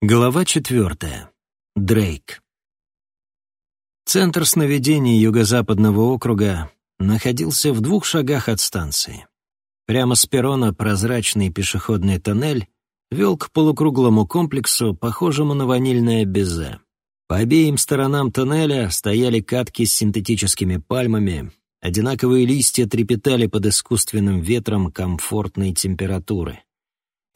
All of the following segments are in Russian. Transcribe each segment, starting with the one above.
Глава четвертая. Дрейк. Центр сновидений юго-западного округа находился в двух шагах от станции. Прямо с перрона прозрачный пешеходный тоннель вел к полукруглому комплексу, похожему на ванильное безе. По обеим сторонам тоннеля стояли катки с синтетическими пальмами, одинаковые листья трепетали под искусственным ветром комфортной температуры.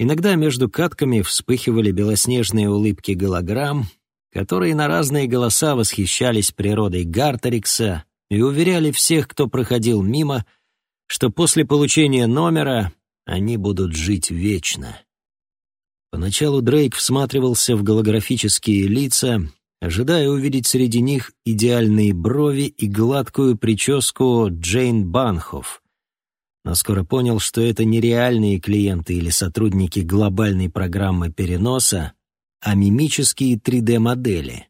Иногда между катками вспыхивали белоснежные улыбки голограмм, которые на разные голоса восхищались природой Гартерикса и уверяли всех, кто проходил мимо, что после получения номера они будут жить вечно. Поначалу Дрейк всматривался в голографические лица, ожидая увидеть среди них идеальные брови и гладкую прическу Джейн Банхоф, но скоро понял, что это не реальные клиенты или сотрудники глобальной программы переноса, а мимические 3D-модели.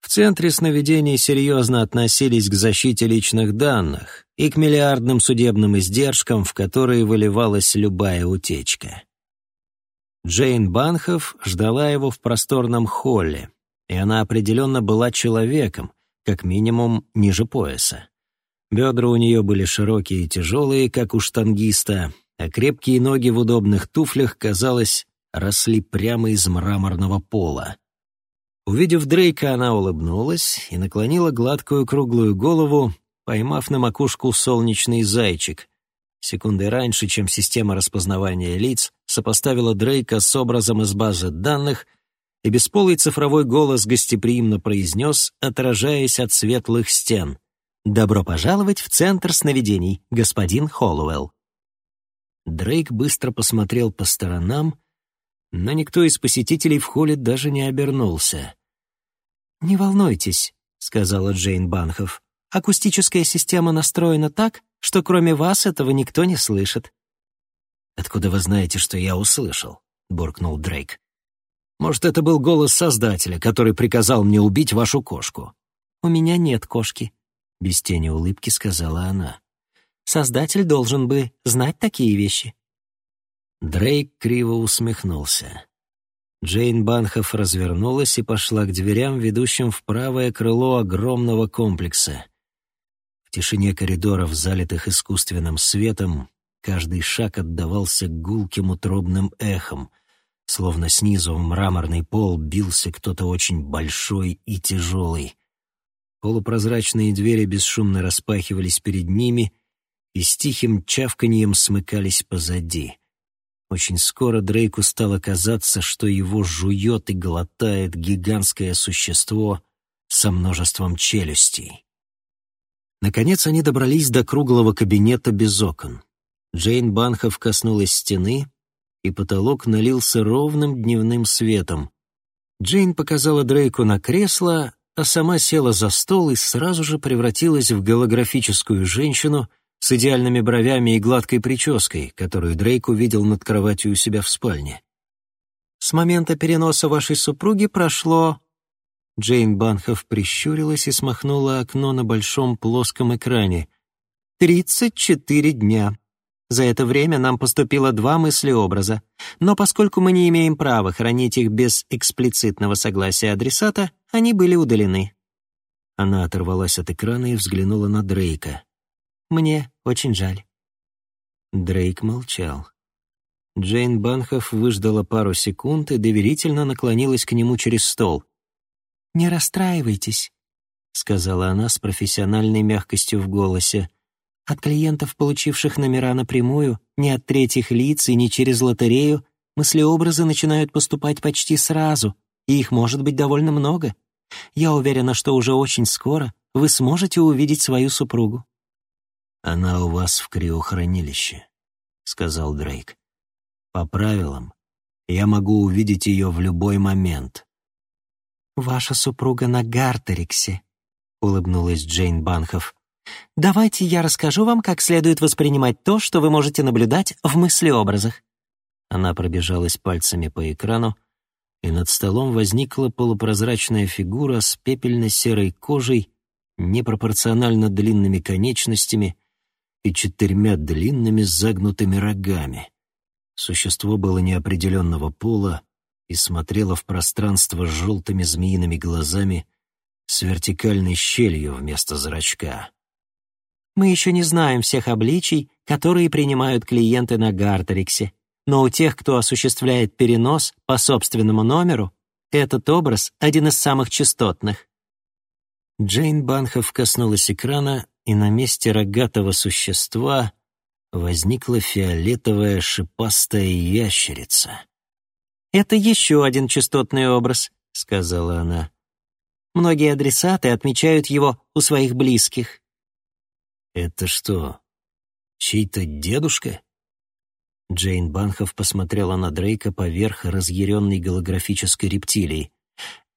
В Центре сновидений серьезно относились к защите личных данных и к миллиардным судебным издержкам, в которые выливалась любая утечка. Джейн Банхов ждала его в просторном холле, и она определенно была человеком, как минимум ниже пояса. Бедра у нее были широкие и тяжелые, как у штангиста, а крепкие ноги в удобных туфлях, казалось, росли прямо из мраморного пола. Увидев Дрейка, она улыбнулась и наклонила гладкую круглую голову, поймав на макушку солнечный зайчик. Секундой раньше, чем система распознавания лиц сопоставила Дрейка с образом из базы данных, и бесполый цифровой голос гостеприимно произнес, отражаясь от светлых стен — «Добро пожаловать в Центр сновидений, господин Холлоуэлл». Дрейк быстро посмотрел по сторонам, но никто из посетителей в холле даже не обернулся. «Не волнуйтесь», — сказала Джейн Банхов. «Акустическая система настроена так, что кроме вас этого никто не слышит». «Откуда вы знаете, что я услышал?» — буркнул Дрейк. «Может, это был голос Создателя, который приказал мне убить вашу кошку?» «У меня нет кошки», — без тени улыбки сказала она. «Создатель должен бы знать такие вещи». Дрейк криво усмехнулся. Джейн Банхов развернулась и пошла к дверям, ведущим в правое крыло огромного комплекса. В тишине коридоров, залитых искусственным светом, каждый шаг отдавался гулким утробным эхом, словно снизу в мраморный пол бился кто-то очень большой и тяжелый. Полупрозрачные двери бесшумно распахивались перед ними и с тихим чавканьем смыкались позади. Очень скоро Дрейку стало казаться, что его жует и глотает гигантское существо со множеством челюстей. Наконец они добрались до круглого кабинета без окон. Джейн Банхов коснулась стены, и потолок налился ровным дневным светом. Джейн показала Дрейку на кресло, а сама села за стол и сразу же превратилась в голографическую женщину с идеальными бровями и гладкой прической, которую Дрейк увидел над кроватью у себя в спальне. «С момента переноса вашей супруги прошло...» Джейн Банхов прищурилась и смахнула окно на большом плоском экране. «Тридцать четыре дня. За это время нам поступило два мыслеобраза, но поскольку мы не имеем права хранить их без эксплицитного согласия адресата, они были удалены». Она оторвалась от экрана и взглянула на Дрейка. «Мне очень жаль». Дрейк молчал. Джейн Банхов выждала пару секунд и доверительно наклонилась к нему через стол. «Не расстраивайтесь», — сказала она с профессиональной мягкостью в голосе. От клиентов, получивших номера напрямую, ни от третьих лиц и ни через лотерею, мыслеобразы начинают поступать почти сразу, и их может быть довольно много. Я уверена, что уже очень скоро вы сможете увидеть свою супругу». «Она у вас в криохранилище», — сказал Дрейк. «По правилам, я могу увидеть ее в любой момент». «Ваша супруга на Гартериксе», — улыбнулась Джейн Банхов. Давайте я расскажу вам, как следует воспринимать то, что вы можете наблюдать в мыслеобразах». Она пробежалась пальцами по экрану, и над столом возникла полупрозрачная фигура с пепельно-серой кожей, непропорционально длинными конечностями и четырьмя длинными загнутыми рогами. Существо было неопределенного пола и смотрела в пространство с желтыми змеиными глазами с вертикальной щелью вместо зрачка. «Мы еще не знаем всех обличий, которые принимают клиенты на Гартериксе, но у тех, кто осуществляет перенос по собственному номеру, этот образ — один из самых частотных». Джейн Банхов коснулась экрана, и на месте рогатого существа возникла фиолетовая шипастая ящерица. «Это еще один частотный образ», — сказала она. «Многие адресаты отмечают его у своих близких». «Это что, чей-то дедушка?» Джейн Банхов посмотрела на Дрейка поверх разъяренной голографической рептилии.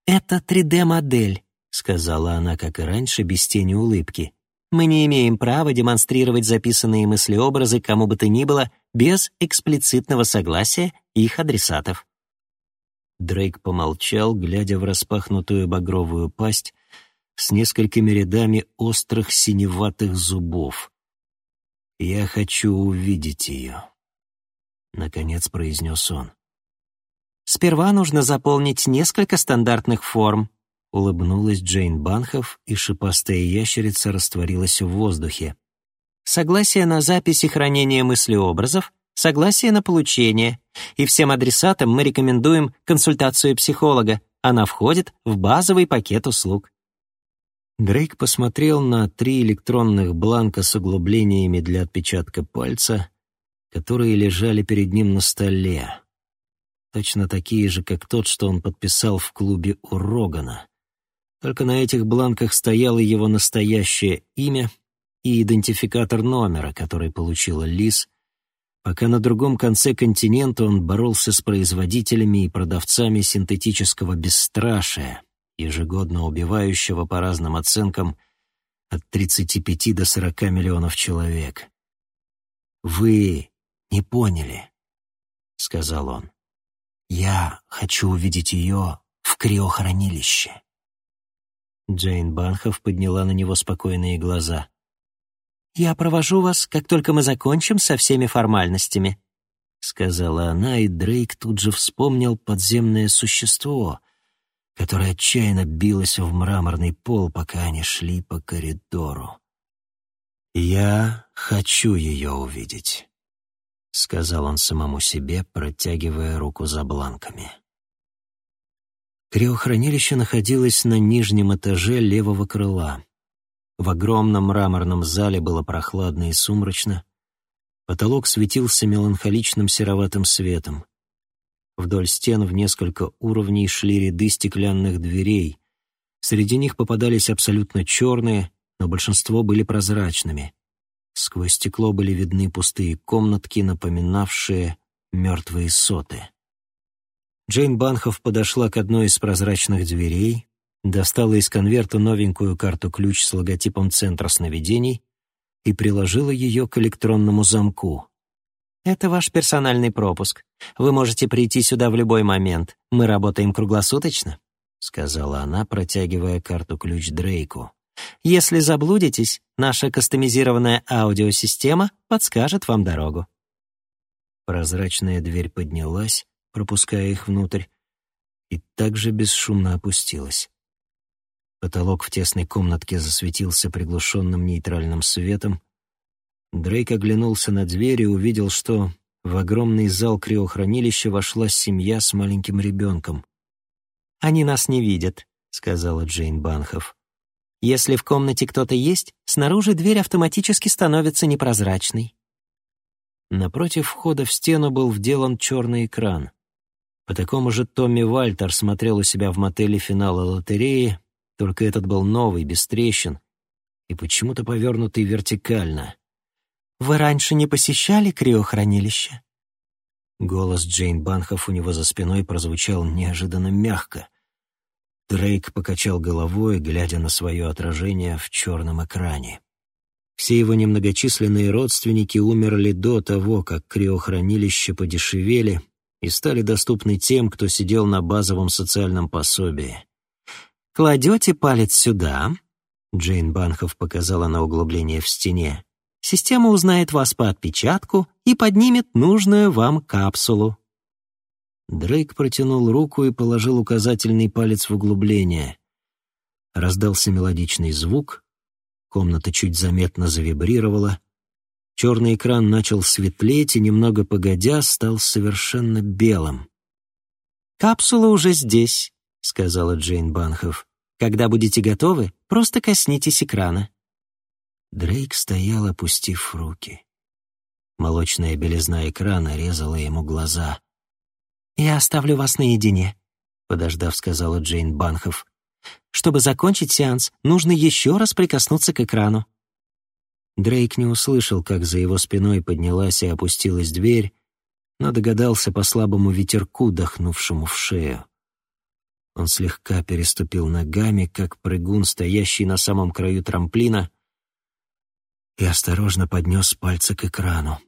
«Это 3D-модель», — сказала она, как и раньше, без тени улыбки. «Мы не имеем права демонстрировать записанные мыслеобразы кому бы то ни было без эксплицитного согласия их адресатов». Дрейк помолчал, глядя в распахнутую багровую пасть с несколькими рядами острых синеватых зубов. «Я хочу увидеть ее», — наконец произнес он. «Сперва нужно заполнить несколько стандартных форм», — улыбнулась Джейн Банхов, и шипастая ящерица растворилась в воздухе. «Согласие на запись и хранение мыслеобразов, согласие на получение. И всем адресатам мы рекомендуем консультацию психолога. Она входит в базовый пакет услуг. Дрейк посмотрел на три электронных бланка с углублениями для отпечатка пальца, которые лежали перед ним на столе. Точно такие же, как тот, что он подписал в клубе у Рогана. Только на этих бланках стояло его настоящее имя и идентификатор номера, который получила Лиз — пока на другом конце континента он боролся с производителями и продавцами синтетического бесстрашия, ежегодно убивающего по разным оценкам от 35 до 40 миллионов человек. «Вы не поняли», — сказал он. «Я хочу увидеть ее в криохранилище». Джейн Банхов подняла на него спокойные глаза. «Я провожу вас, как только мы закончим со всеми формальностями», — сказала она, и Дрейк тут же вспомнил подземное существо, которое отчаянно билось в мраморный пол, пока они шли по коридору. «Я хочу ее увидеть», — сказал он самому себе, протягивая руку за бланками. Криохранилище находилось на нижнем этаже левого крыла. В огромном мраморном зале было прохладно и сумрачно. Потолок светился меланхоличным сероватым светом. Вдоль стен в несколько уровней шли ряды стеклянных дверей. Среди них попадались абсолютно черные, но большинство были прозрачными. Сквозь стекло были видны пустые комнатки, напоминавшие мертвые соты. Джейн Банхов подошла к одной из прозрачных дверей, достала из конверта новенькую карту-ключ с логотипом Центра сновидений и приложила ее к электронному замку. «Это ваш персональный пропуск. Вы можете прийти сюда в любой момент. Мы работаем круглосуточно», — сказала она, протягивая карту-ключ Дрейку. «Если заблудитесь, наша кастомизированная аудиосистема подскажет вам дорогу». Прозрачная дверь поднялась, пропуская их внутрь, и также бесшумно опустилась. Потолок в тесной комнатке засветился приглушенным нейтральным светом. Дрейк оглянулся на дверь и увидел, что в огромный зал криохранилища вошла семья с маленьким ребенком. «Они нас не видят», — сказала Джейн Банхов. «Если в комнате кто-то есть, снаружи дверь автоматически становится непрозрачной». Напротив входа в стену был вделан черный экран. По такому же Томми Вальтер смотрел у себя в мотеле финала лотереи, только этот был новый, без трещин, и почему-то повернутый вертикально. «Вы раньше не посещали криохранилище?» Голос Джейн Банхов у него за спиной прозвучал неожиданно мягко. Дрейк покачал головой, глядя на свое отражение в черном экране. Все его немногочисленные родственники умерли до того, как криохранилища подешевели и стали доступны тем, кто сидел на базовом социальном пособии. Кладете палец сюда. Джейн Банхов показала на углубление в стене. Система узнает вас по отпечатку и поднимет нужную вам капсулу. Дрейк протянул руку и положил указательный палец в углубление. Раздался мелодичный звук, комната чуть заметно завибрировала, черный экран начал светлеть и, немного погодя, стал совершенно белым. «Капсула уже здесь», — сказала Джейн Банхов. «Когда будете готовы, просто коснитесь экрана». Дрейк стоял, опустив руки. Молочная белизна экрана резала ему глаза. «Я оставлю вас наедине», — подождав, сказала Джейн Банхов. «Чтобы закончить сеанс, нужно еще раз прикоснуться к экрану». Дрейк не услышал, как за его спиной поднялась и опустилась дверь, но догадался по слабому ветерку, дохнувшему в шею. Он слегка переступил ногами, как прыгун, стоящий на самом краю трамплина, и осторожно поднес пальцы к экрану.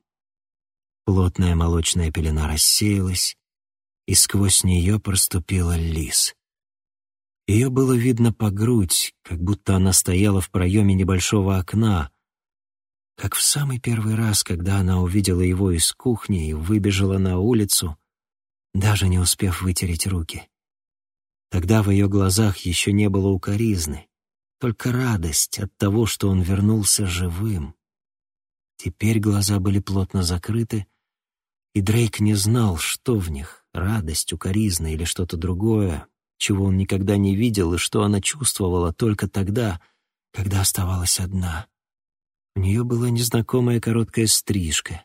Плотная молочная пелена рассеялась, и сквозь нее проступила лис. Ее было видно по грудь, как будто она стояла в проеме небольшого окна, как в самый первый раз, когда она увидела его из кухни и выбежала на улицу, даже не успев вытереть руки. Тогда в ее глазах еще не было укоризны, только радость от того, что он вернулся живым. Теперь глаза были плотно закрыты, и Дрейк не знал, что в них — радость, укоризна или что-то другое, чего он никогда не видел и что она чувствовала только тогда, когда оставалась одна. У нее была незнакомая короткая стрижка.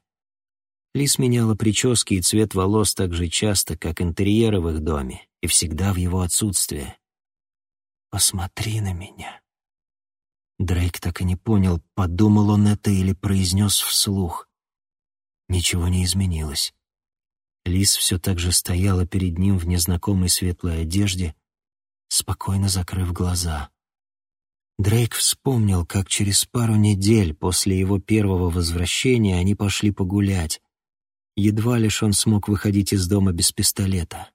Лис меняла прически и цвет волос так же часто, как интерьеры в их доме, и всегда в его отсутствие. «Посмотри на меня». Дрейк так и не понял, подумал он это или произнес вслух. Ничего не изменилось. Лис все так же стояла перед ним в незнакомой светлой одежде, спокойно закрыв глаза. Дрейк вспомнил, как через пару недель после его первого возвращения они пошли погулять. Едва лишь он смог выходить из дома без пистолета.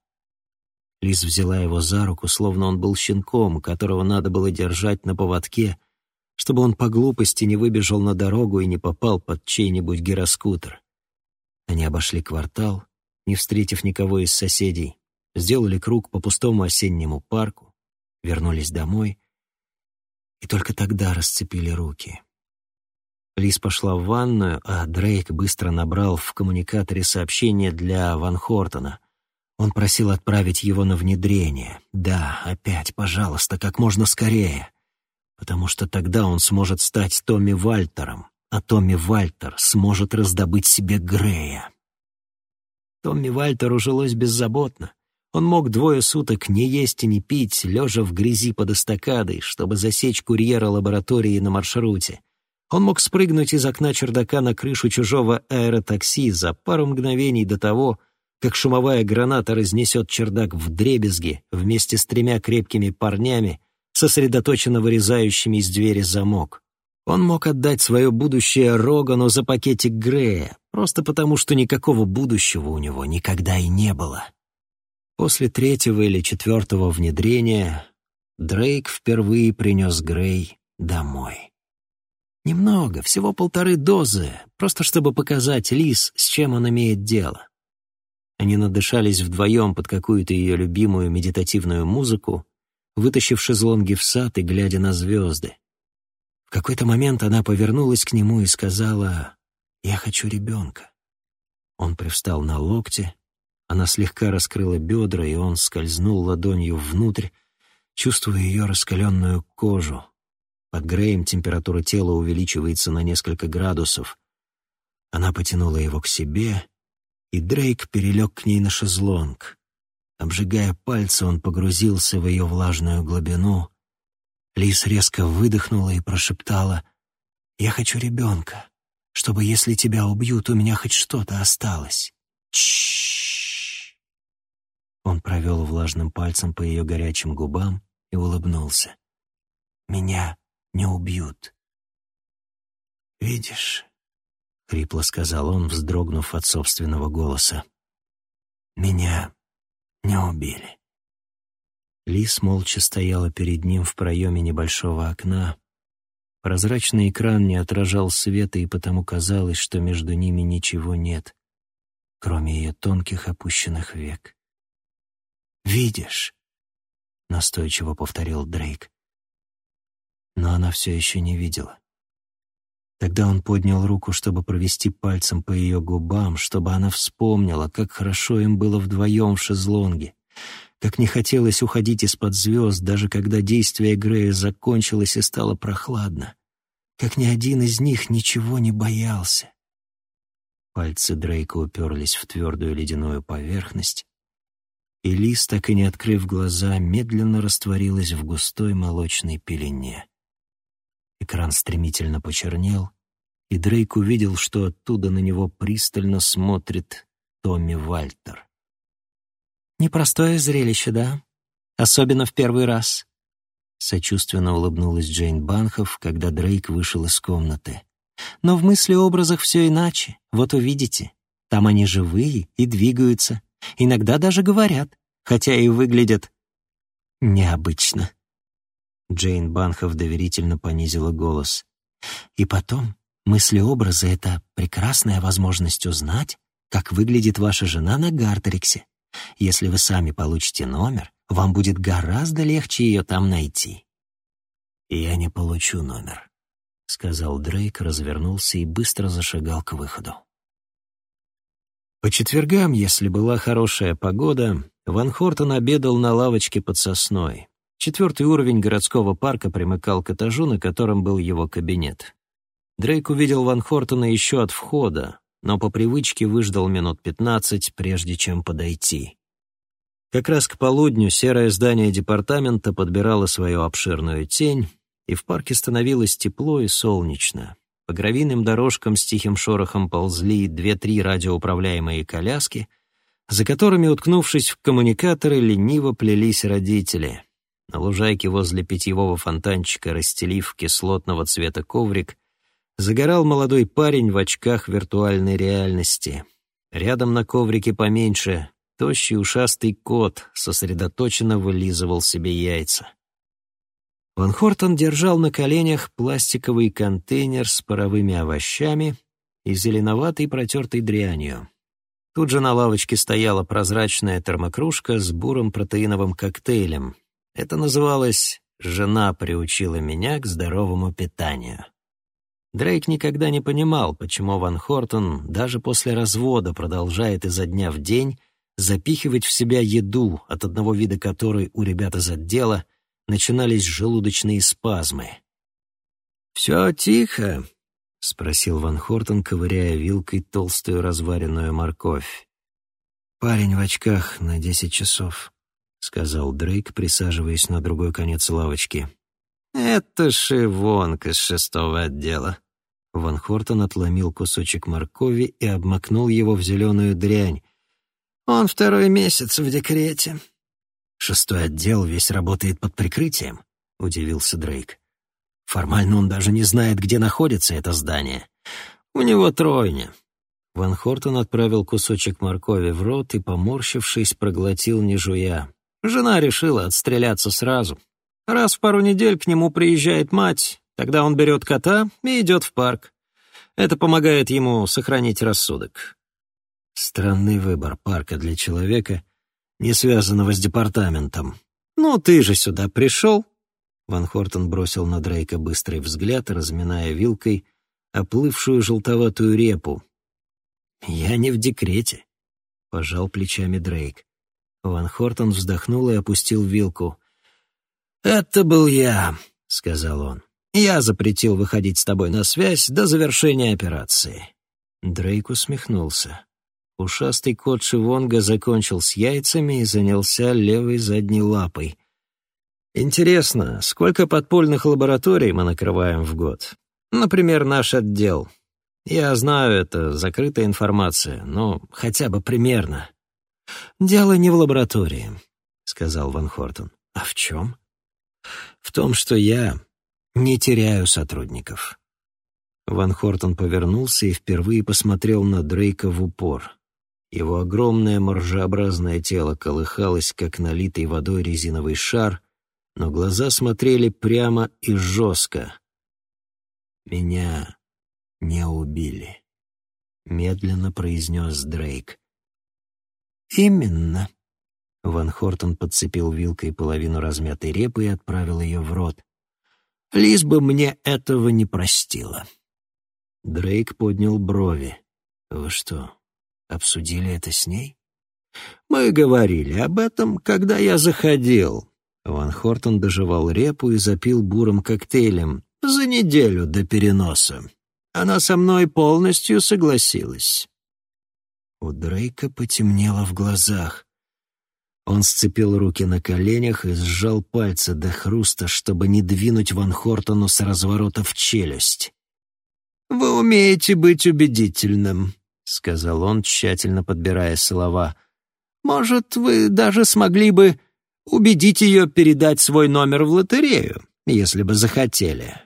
Лиз взяла его за руку, словно он был щенком, которого надо было держать на поводке, чтобы он по глупости не выбежал на дорогу и не попал под чей-нибудь гироскутер. Они обошли квартал, не встретив никого из соседей, сделали круг по пустому осеннему парку, вернулись домой и только тогда расцепили руки. Лиз пошла в ванную, а Дрейк быстро набрал в коммуникаторе сообщение для Ван Хортона. Он просил отправить его на внедрение. Да, опять, пожалуйста, как можно скорее. Потому что тогда он сможет стать Томми Вальтером, а Томми Вальтер сможет раздобыть себе Грея. Томми Вальтеру жилось беззаботно. Он мог двое суток не есть и не пить, лежа в грязи под эстакадой, чтобы засечь курьера лаборатории на маршруте. Он мог спрыгнуть из окна чердака на крышу чужого аэротакси за пару мгновений до того, как шумовая граната разнесет чердак в дребезги вместе с тремя крепкими парнями, сосредоточенно вырезающими из двери замок. Он мог отдать свое будущее Рогану за пакетик Грея, просто потому что никакого будущего у него никогда и не было. После третьего или четвертого внедрения Дрейк впервые принес Грей домой. Немного, всего полторы дозы, просто чтобы показать Лис, с чем он имеет дело. Они надышались вдвоем под какую-то ее любимую медитативную музыку, вытащив шезлонги в сад и глядя на звезды. В какой-то момент она повернулась к нему и сказала «Я хочу ребенка». Он привстал на локте, она слегка раскрыла бедра, и он скользнул ладонью внутрь, чувствуя ее раскаленную кожу. Под Греем температура тела увеличивается на несколько градусов. Она потянула его к себе, и Дрейк перелег к ней на шезлонг. Обжигая пальцы, он погрузился в ее влажную глубину. Лис резко выдохнула и прошептала «Я хочу ребенка, чтобы, если тебя убьют, у меня хоть что-то осталось». Чш. Он провел влажным пальцем по ее горячим губам и улыбнулся. «Меня не убьют». «Видишь», — хрипло сказал он, вздрогнув от собственного голоса, «меня не убили». Лис молча стояла перед ним в проеме небольшого окна. Прозрачный экран не отражал света, и потому казалось, что между ними ничего нет, кроме ее тонких опущенных век. видишь?» — настойчиво повторил Дрейк. Но она все еще не видела. Тогда он поднял руку, чтобы провести пальцем по ее губам, чтобы она вспомнила, как хорошо им было вдвоем в шезлонге, как не хотелось уходить из-под звезд, даже когда действие Грея закончилось и стало прохладно, как ни один из них ничего не боялся. Пальцы Дрейка уперлись в твердую ледяную поверхность, и Лис, так и не открыв глаза, медленно растворилась в густой молочной пелене. Экран стремительно почернел, и Дрейк увидел, что оттуда на него пристально смотрит Томми Вальтер. «Непростое зрелище, да? Особенно в первый раз», — сочувственно улыбнулась Джейн Банхов, когда Дрейк вышел из комнаты. «Но в мыслеобразах все иначе, вот увидите. Там они живые и двигаются, иногда даже говорят, хотя и выглядят необычно». Джейн Банхов доверительно понизила голос. «И потом, мысли-образы — это прекрасная возможность узнать, как выглядит ваша жена на Гартериксе. Если вы сами получите номер, вам будет гораздо легче ее там найти». «Я не получу номер», — сказал Дрейк, развернулся и быстро зашагал к выходу. По четвергам, если была хорошая погода, Ван Хортон обедал на лавочке под сосной. Четвертый уровень городского парка примыкал к этажу, на котором был его кабинет. Дрейк увидел Ван Хортона еще от входа, но по привычке выждал минут пятнадцать, прежде чем подойти. Как раз к полудню серое здание департамента подбирало свою обширную тень, и в парке становилось тепло и солнечно. По гравийным дорожкам с тихим шорохом ползли две-три радиоуправляемые коляски, за которыми, уткнувшись в коммуникаторы, лениво плелись родители. На лужайке возле питьевого фонтанчика, расстелив кислотного цвета коврик, загорал молодой парень в очках виртуальной реальности. Рядом на коврике поменьше тощий ушастый кот сосредоточенно вылизывал себе яйца. Ван Хортон держал на коленях пластиковый контейнер с паровыми овощами и зеленоватой протертой дрянью. Тут же на лавочке стояла прозрачная термокружка с бурым протеиновым коктейлем. Это называлось «Жена приучила меня к здоровому питанию». Дрейк никогда не понимал, почему Ван Хортон даже после развода продолжает изо дня в день запихивать в себя еду, от одного вида которой у ребят из отдела начинались желудочные спазмы. «Все тихо?» — спросил Ван Хортон, ковыряя вилкой толстую разваренную морковь. «Парень в очках на десять часов», — сказал Дрейк, присаживаясь на другой конец лавочки. «Это шивонка из шестого отдела». Ван Хортон отломил кусочек моркови и обмакнул его в зеленую дрянь. «Он второй месяц в декрете. «Шестой отдел весь работает под прикрытием», — удивился Дрейк. «Формально он даже не знает, где находится это здание. У него тройня». Ван Хортон отправил кусочек моркови в рот и, поморщившись, проглотил, не жуя. Жена решила отстреляться сразу. Раз в пару недель к нему приезжает мать, тогда он берет кота и идет в парк. Это помогает ему сохранить рассудок. Странный выбор парка для человека, не связанного с департаментом. «Ну, ты же сюда пришел?» Ван Хортон бросил на Дрейка быстрый взгляд, разминая вилкой оплывшую желтоватую репу. «Я не в декрете», — пожал плечами Дрейк. Ван Хортон вздохнул и опустил вилку. «Это был я», — сказал он. «Я запретил выходить с тобой на связь до завершения операции». Дрейк усмехнулся. Ушастый кот Шивонга закончил с яйцами и занялся левой задней лапой. «Интересно, сколько подпольных лабораторий мы накрываем в год? Например, наш отдел. Я знаю, это закрытая информация, но хотя бы примерно». «Дело не в лаборатории», — сказал Ван Хортон. «А в чем?» «В том, что я не теряю сотрудников». Ван Хортон повернулся и впервые посмотрел на Дрейка в упор. Его огромное моржеобразное тело колыхалось, как налитый водой резиновый шар, но глаза смотрели прямо и жестко. «Меня не убили», — медленно произнес Дрейк. «Именно», Ван Хортон подцепил вилкой половину размятой репы и отправил ее в рот. «Лиз бы мне этого не простила». Дрейк поднял брови. «Вы что, обсудили это с ней?» «Мы говорили об этом, когда я заходил». Ван Хортон доживал репу и запил бурым коктейлем за неделю до переноса. Она со мной полностью согласилась. У Дрейка потемнело в глазах. Он сцепил руки на коленях и сжал пальцы до хруста, чтобы не двинуть Ван Хортону с разворота в челюсть. «Вы умеете быть убедительным», — сказал он, тщательно подбирая слова. «Может, вы даже смогли бы убедить ее передать свой номер в лотерею, если бы захотели».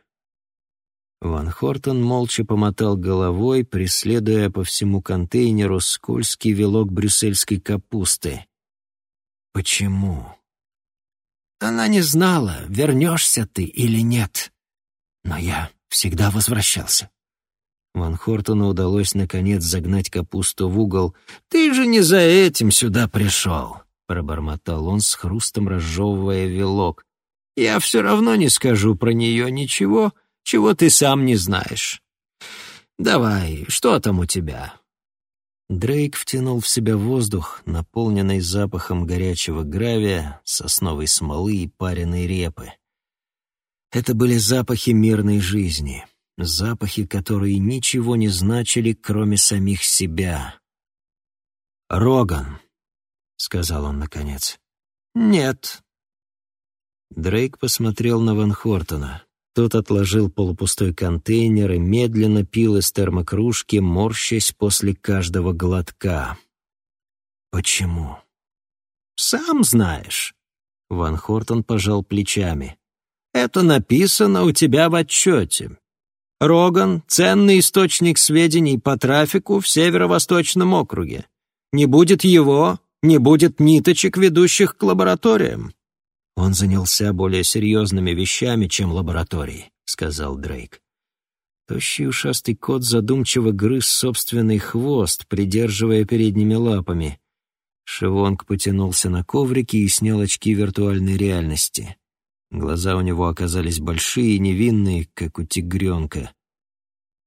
Ван Хортон молча помотал головой, преследуя по всему контейнеру скользкий вилок брюссельской капусты. Почему? Она не знала, вернешься ты или нет. Но я всегда возвращался. Ван Хортону удалось наконец загнать капусту в угол. «Ты же не за этим сюда пришел!» — пробормотал он с хрустом, разжевывая вилок. «Я все равно не скажу про нее ничего, чего ты сам не знаешь. Давай, что там у тебя? Дрейк втянул в себя воздух, наполненный запахом горячего гравия, сосновой смолы и пареной репы. Это были запахи мирной жизни, запахи, которые ничего не значили, кроме самих себя. «Роган», — сказал он наконец. «Нет». Дрейк посмотрел на Ван Хортона. Тот отложил полупустой контейнер и медленно пил из термокружки, морщась после каждого глотка. «Почему?» «Сам знаешь». Ван Хортон пожал плечами. «Это написано у тебя в отчете. Роган — ценный источник сведений по трафику в Северо-Восточном округе. Не будет его, не будет ниточек, ведущих к лабораториям. «Он занялся более серьезными вещами, чем лабораторией», — сказал Дрейк. Тощий ушастый кот задумчиво грыз собственный хвост, придерживая передними лапами. Шивонг потянулся на коврике и снял очки виртуальной реальности. Глаза у него оказались большие и невинные, как у тигренка.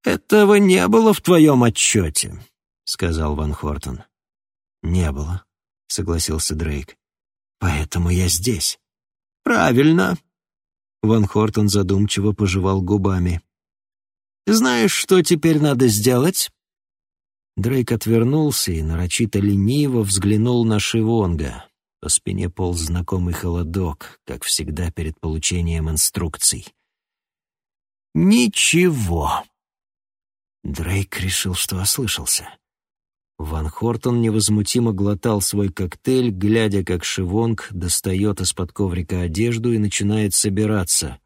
«Этого не было в твоем отчете», — сказал Ван Хортон. «Не было», — согласился Дрейк. «Поэтому я здесь». «Правильно». Ван Хортон задумчиво пожевал губами. «Знаешь, что теперь надо сделать?» Дрейк отвернулся и нарочито лениво взглянул на Шивонга. По спине полз знакомый холодок, как всегда перед получением инструкций. «Ничего». Дрейк решил, что ослышался. Ван Хортон невозмутимо глотал свой коктейль, глядя, как Шивонг достает из-под коврика одежду и начинает собираться.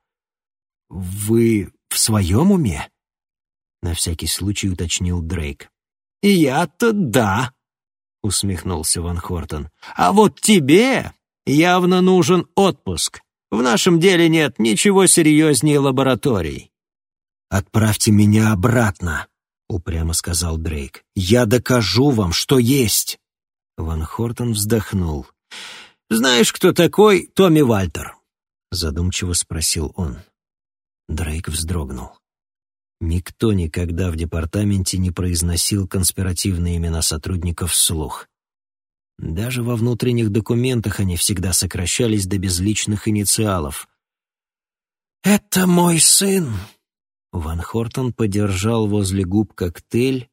«Вы в своем уме?» — на всякий случай уточнил Дрейк. «Я-то да», — усмехнулся Ван Хортон. «А вот тебе явно нужен отпуск. В нашем деле нет ничего серьезнее лабораторий». «Отправьте меня обратно», — упрямо сказал Дрейк. «Я докажу вам, что есть!» Ван Хортон вздохнул. «Знаешь, кто такой Томми Вальтер?» — задумчиво спросил он. Дрейк вздрогнул. Никто никогда в департаменте не произносил конспиративные имена сотрудников вслух. Даже во внутренних документах они всегда сокращались до безличных инициалов. «Это мой сын», Ван Хортон подержал возле губ коктейль,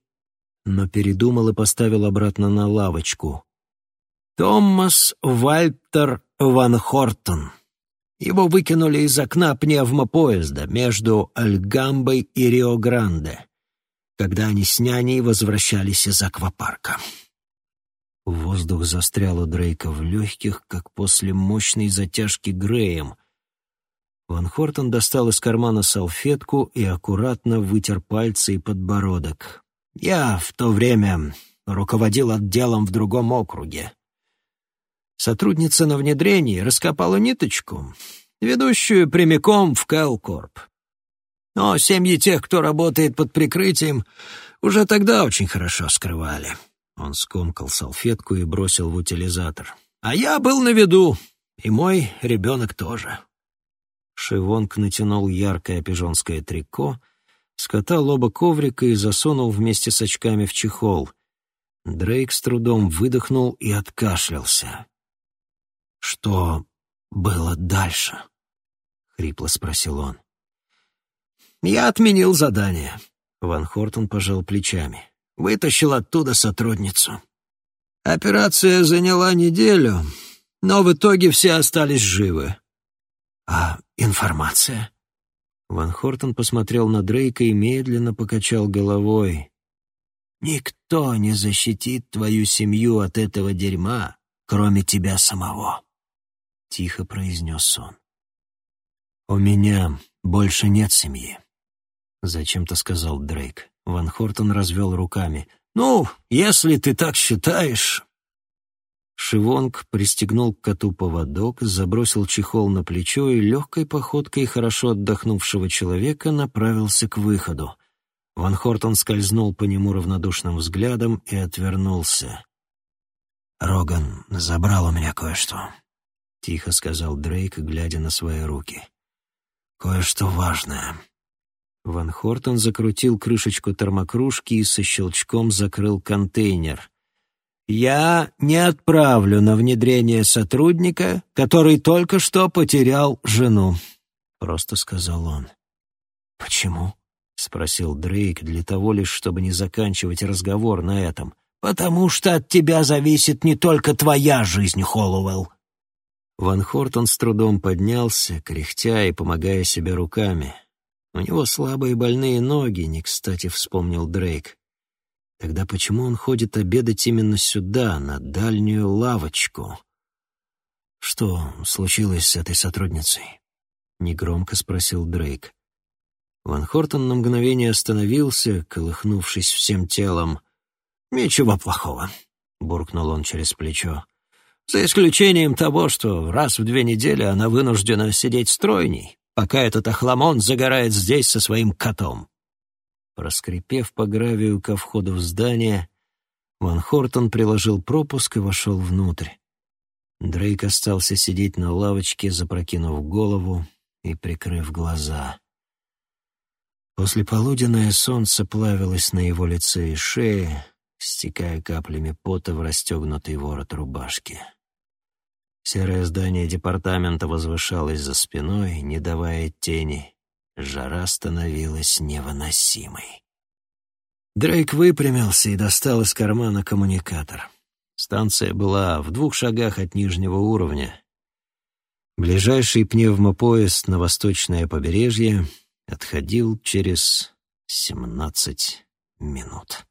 но передумал и поставил обратно на лавочку. «Томас Вальтер Ван Хортон. Его выкинули из окна пневмопоезда между Альгамбой и Рио-Гранде, когда они с няней возвращались из аквапарка». Воздух застрял у Дрейка в легких, как после мощной затяжки Греем, Ван Хортон достал из кармана салфетку и аккуратно вытер пальцы и подбородок. «Я в то время руководил отделом в другом округе. Сотрудница на внедрении раскопала ниточку, ведущую прямиком в Кэлкорп. Но семьи тех, кто работает под прикрытием, уже тогда очень хорошо скрывали». Он скомкал салфетку и бросил в утилизатор. А я был на виду, и мой ребенок тоже. Шивонг натянул яркое пижонское трико, скатал оба коврика и засунул вместе с очками в чехол. Дрейк с трудом выдохнул и откашлялся. «Что было дальше?» — хрипло спросил он. «Я отменил задание», — Ван Хортон пожал плечами. «Вытащил оттуда сотрудницу. Операция заняла неделю, но в итоге все остались живы». «А информация?» Ван Хортон посмотрел на Дрейка и медленно покачал головой. «Никто не защитит твою семью от этого дерьма, кроме тебя самого», — тихо произнес он. «У меня больше нет семьи», — зачем-то сказал Дрейк. Ван Хортон развел руками. «Ну, если ты так считаешь...» Шивонг пристегнул к коту поводок, забросил чехол на плечо и легкой походкой хорошо отдохнувшего человека направился к выходу. Ван Хортон скользнул по нему равнодушным взглядом и отвернулся. «Роган забрал у меня кое-что», — тихо сказал Дрейк, глядя на свои руки. «Кое-что важное». Ван Хортон закрутил крышечку термокружки и со щелчком закрыл контейнер. «Я не отправлю на внедрение сотрудника, который только что потерял жену», — просто сказал он. «Почему?» — спросил Дрейк для того лишь, чтобы не заканчивать разговор на этом. «Потому что от тебя зависит не только твоя жизнь, Холлоуэлл». Ван Хортон с трудом поднялся, кряхтя и помогая себе руками. У него слабые больные ноги, не кстати вспомнил Дрейк. Тогда почему он ходит обедать именно сюда, на дальнюю лавочку? Что случилось с этой сотрудницей? Негромко спросил Дрейк. Ван Хортон на мгновение остановился, колыхнувшись всем телом. «Ничего плохого», — буркнул он через плечо. «За исключением того, что раз в две недели она вынуждена сидеть стройней, пока этот охламон загорает здесь со своим котом. Проскрипев по гравию ко входу в здание, Ван Хортон приложил пропуск и вошел внутрь. Дрейк остался сидеть на лавочке, запрокинув голову и прикрыв глаза. Послеполуденное солнце плавилось на его лице и шее, стекая каплями пота в расстегнутый ворот рубашки. Серое здание департамента возвышалось за спиной, не давая тени, Жара становилась невыносимой. Дрейк выпрямился и достал из кармана коммуникатор. Станция была в двух шагах от нижнего уровня. Ближайший пневмопоезд на восточное побережье отходил через семнадцать минут.